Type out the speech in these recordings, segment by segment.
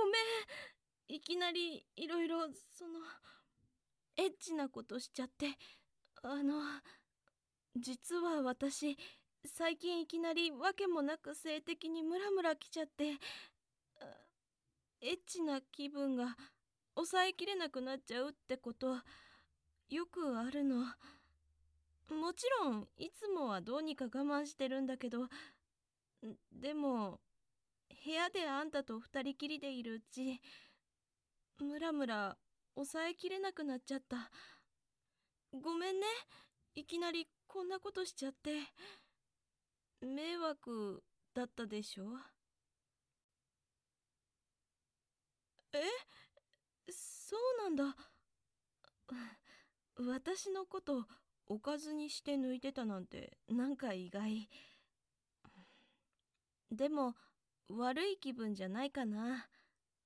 ごめん。いきなりいろいろそのエッチなことしちゃって。あの実は私最近いきなり訳もなく性的にムラムラきちゃって。エッチな気分が抑えきれなくなっちゃうってことよくあるの。もちろんいつもはどうにか我慢してるんだけど。でも部屋であんたと二人きりでいるうちムラムラ抑えきれなくなっちゃった。ごめんね。いきなりこんなことしちゃって。迷惑だったでしょ？え？そうなんだ。私のことおかずにして抜いてたなんてなんか意外。でも悪い気分じゃないかな。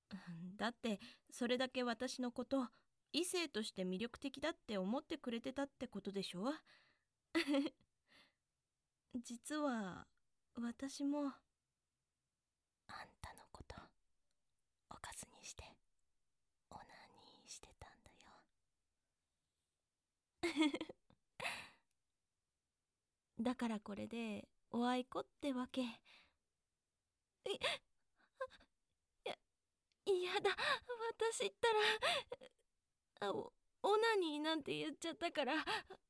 だってそれだけ私のこと異性として魅力的だって思ってくれてたってことでしょ？実は私もあんたのことおかずにしてオナニーしてたんだよ。だからこれでおあいこってわけ。いややだ。私ったらおオナニーなんて言っちゃったから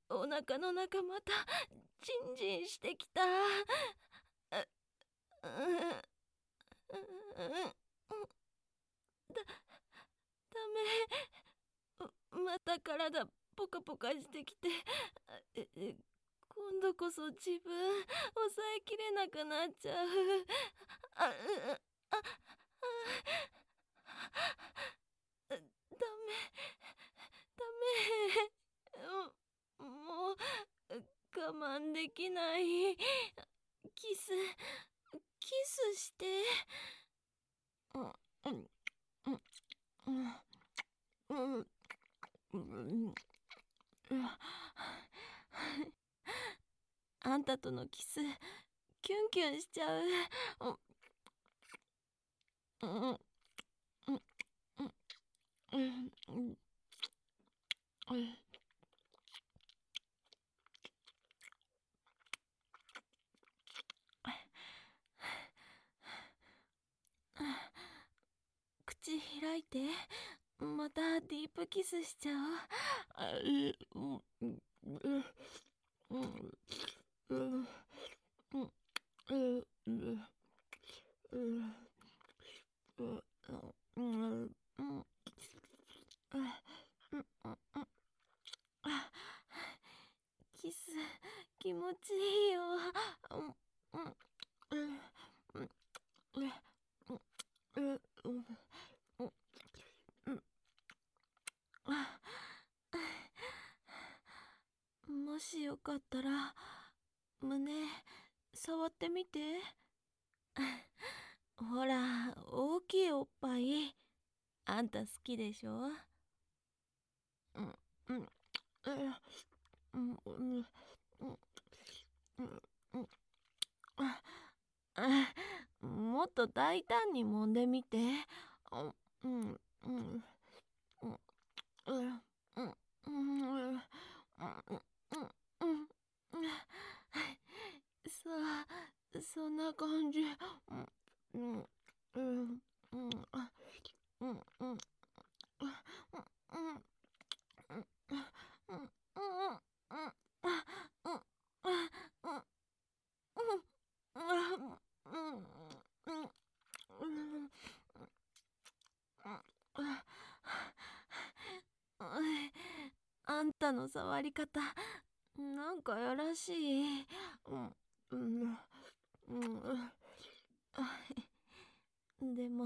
お腹の中またジンジンしてきた。だダメ。また体ポカポカしてきて。今度こそ自分抑えきれなくなっちゃうあああダメダメもう我慢できないキスキスして。うん、うん、うん、うん、うん、うん、あんたとのキス、キュンキュンしちゃう。うん、うん、うん、うん、うん、うん。口開いてまたディープキスしちゃお嗯嗯嗯嗯嗯嗯ってみて。ほら大きいおっぱいあんた好きでしょ？うんうんうんうんうんもっと大胆に揉んでみて。うんうんうんうんうんそんな感じうんうんうんうんうんうんあんたの触り方なんかやらしい。うん、うん、うん。でも、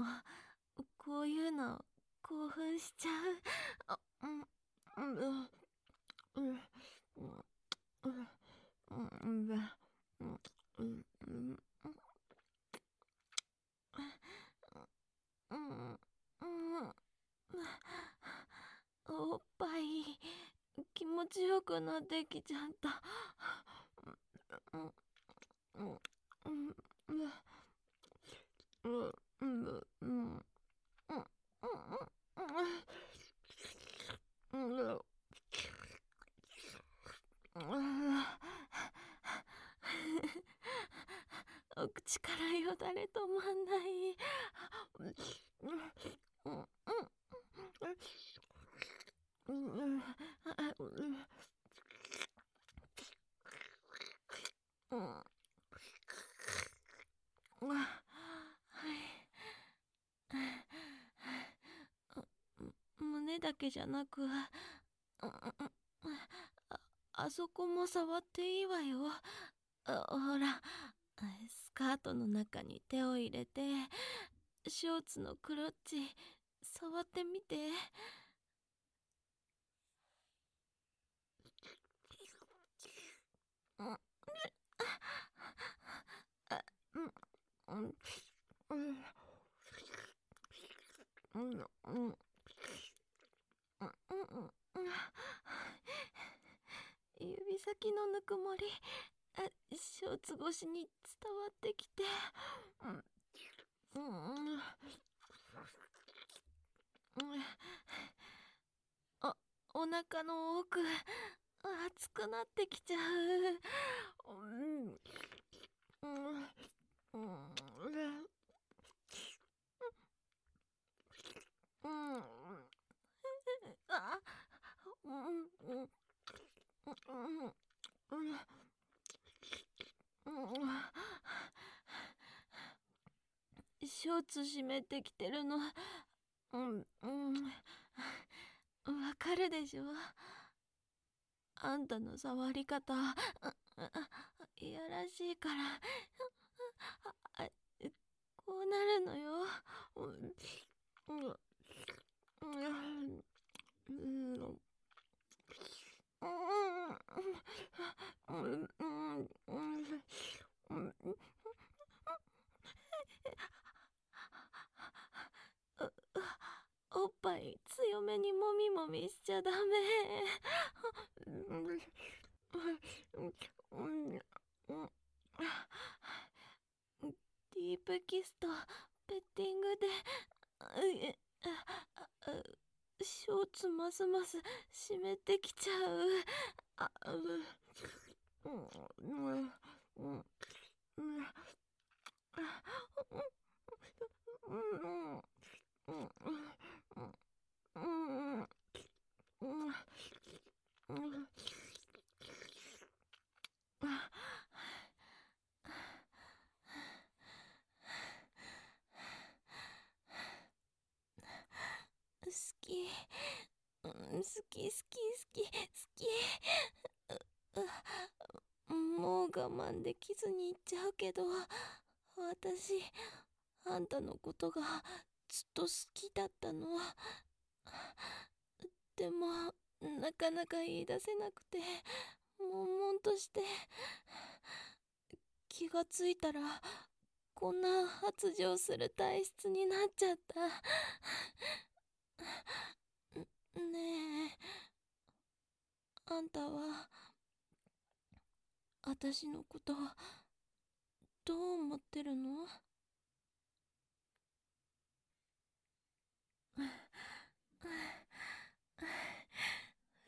こういうの興奮しちゃう。うん、うん、うん、うん、うん、うん、うん、うん、おっぱい気持ちよくなってきちゃった。うんうん。うん。うん。うん。うん。うん。お口からよだれ止まん。ない。うん。だけじゃなくああそこも触っていいわよ。ほらスカートの中に手を入れてショーツのクロッチ触ってみて。指先のぬくもりショーツ越しに伝わってきて、うん。うん、あお腹の奥熱くなってきちゃう。うん。うん。うん。あうん。うんショーツ湿ってきてるの。うん。うん。わかるでしょ。あんたの触り方。いやらしいから。こうなるのよ。うん。うん。うん。おっぱい強めにもみもみしちゃダメ。ディープキスとペッティングでショーツますます湿ってきちゃう。あううん。うん。うん。好き好き好き好き。もう我慢できずに言っちゃうけど私あんたのことがずっと好きだったの。でもなかなか言い出せなくて悶々として気がついたらこんな発情する体質になっちゃった。ねえ。あんたは私のことどう思ってるの？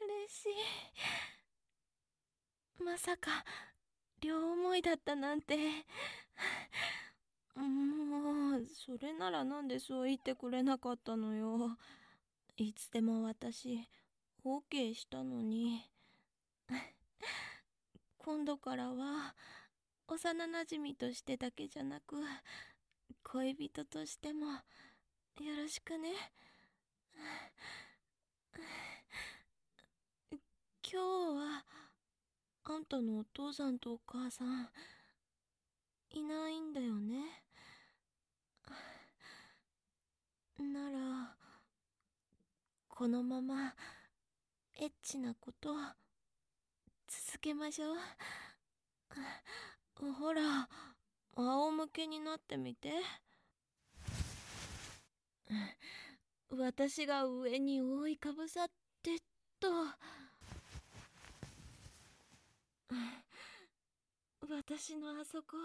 嬉しい。まさか両思いだったなんて。もうそれならなんでそう言ってくれなかったのよ。いつでも私 OK したのに。今度からは幼なじみとしてだけじゃなく恋人としてもよろしくね。今日はあんたのお父さんとお母さんいないんだよね。ならこのままエッチなこと続けましょう。ほら仰向けになってみて。私が上に覆いかぶさってっと。私のあそこ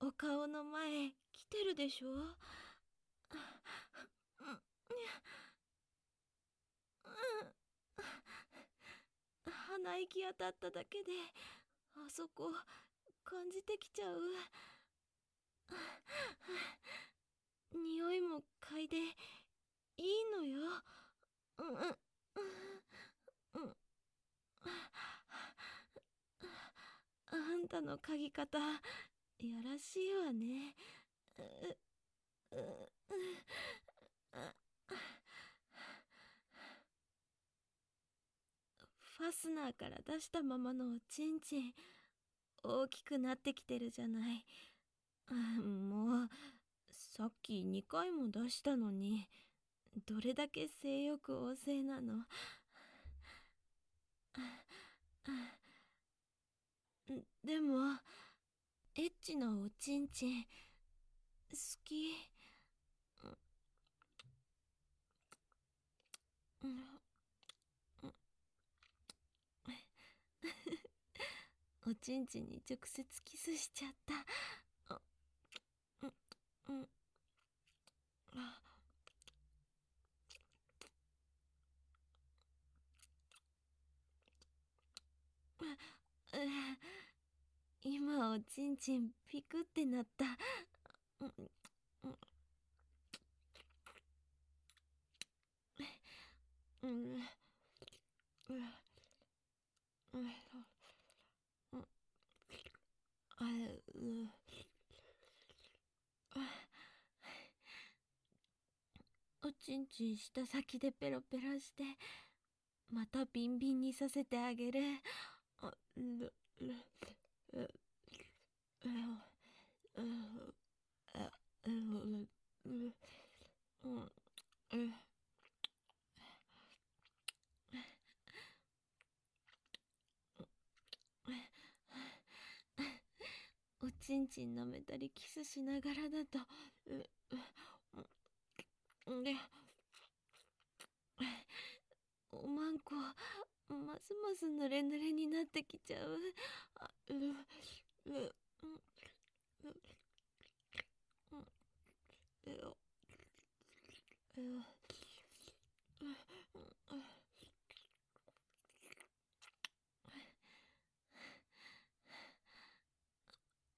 お顔の前来てるでしょ？鼻息当たっただけで、あそこ、感じてきちゃう。匂いも嗅いで、いいのよ。うん、うん、うん。あんたの嗅ぎ方、やらしいわね。う、う、ァスナーから出したままのおちんちん大きくなってきてるじゃない。もうさっき2回も出したのにどれだけ性欲旺盛なの？でもエッチなおちんちん好き。うん おちんちんに直接キスしちゃった。うん。今おちん。ちん。ピクってなったうんうんちんちんした先でペロペロしてまたビンビンにさせてあげる。あるるおちんちん舐めたりキスしながらだとでおまんこますます濡れ濡れになってきちゃう。あううう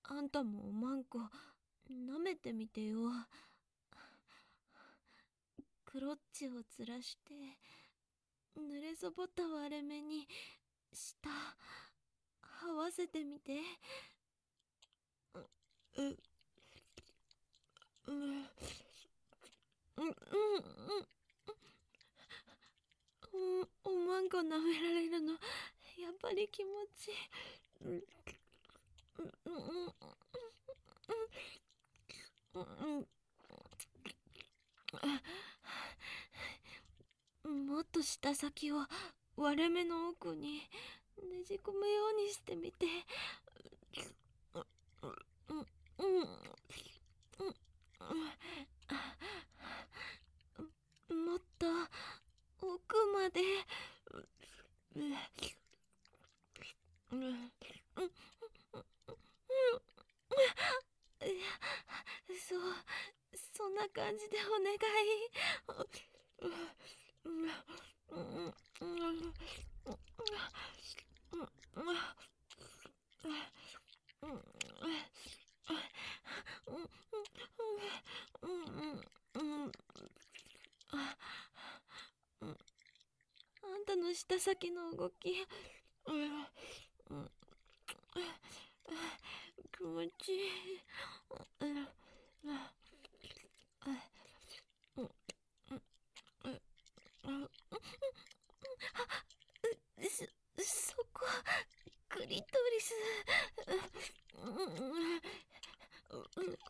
あん。たもおまん。こ舐めてみてよクロッチをずらして濡れそぼった割れ目に舌合わせてみて。うううんうんうんおおまんこ舐められるのやっぱり気持ちいいうんうんうんうんもっと舌先を割れ目の奥にねじ込むようにしてみてもっと奥までそうそんな感じでお願い。あんたの舌先の動き気持ちいい。そ、そこ、クリトリス。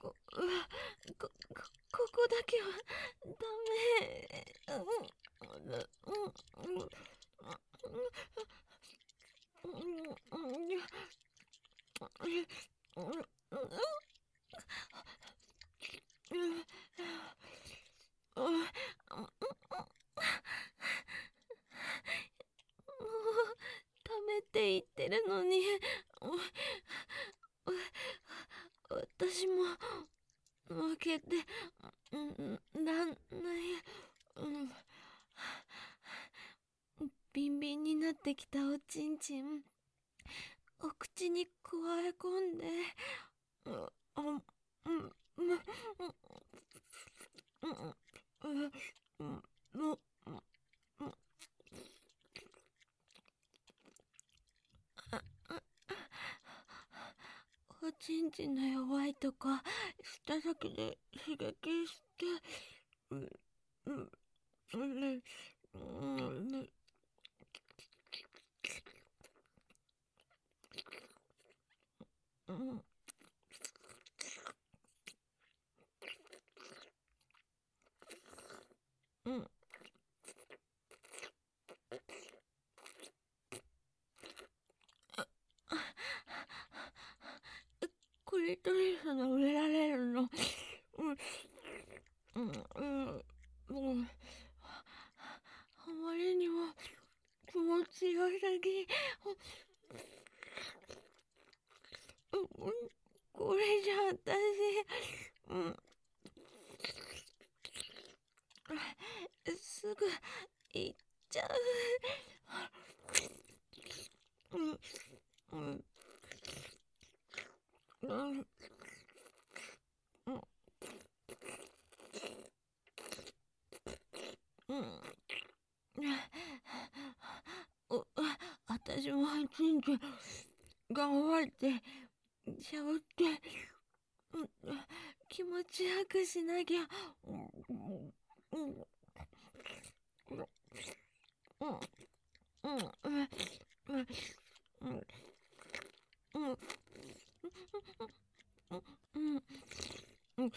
こ、こ、ここだけは、ダメ。って言ってるのに私も負けてらんない、うん、ビンビンになってきたおちんちんお口にくわえ込んであうんうんうんうんちんの弱いとこ舌先で刺激してうんうんうんうんうんうんクリトリスの植えられるのうんうんうんうんあまりにも気持ちよすぎうんこれじゃ私うんすぐ行っちゃううんうんうんうんお私も一日頑張ってしゃべって気持ちよくしなきゃうんうんうんうんうんうんうんし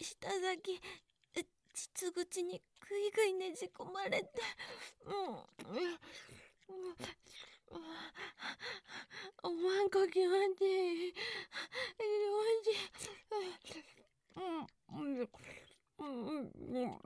下先膣口にぐいぐいねじ込まれてもうおまん。こ気持ちいい気持ちいい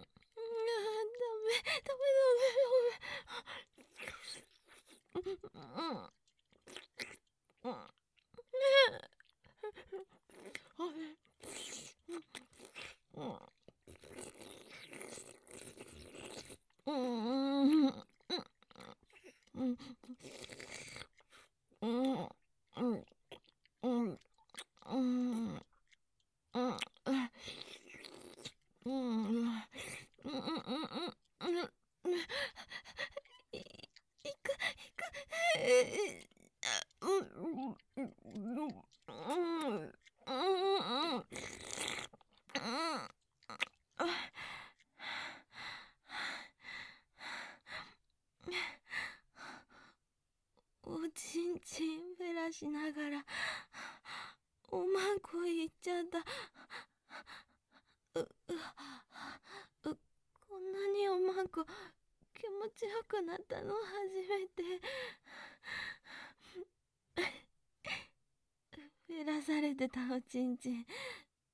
Euh, euh, euh ちんちん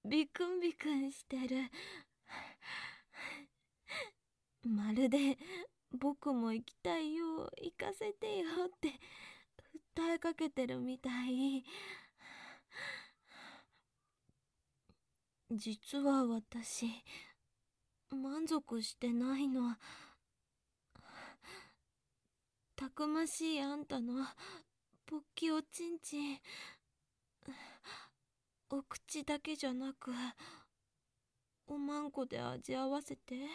ビクンビクンしてる。まるで僕も行きたいよ行かせてよって訴えかけてるみたい。実は私満足してないの。たくましいあんたの勃起おちんちんお口だけじゃなくおまんこで味合わせて。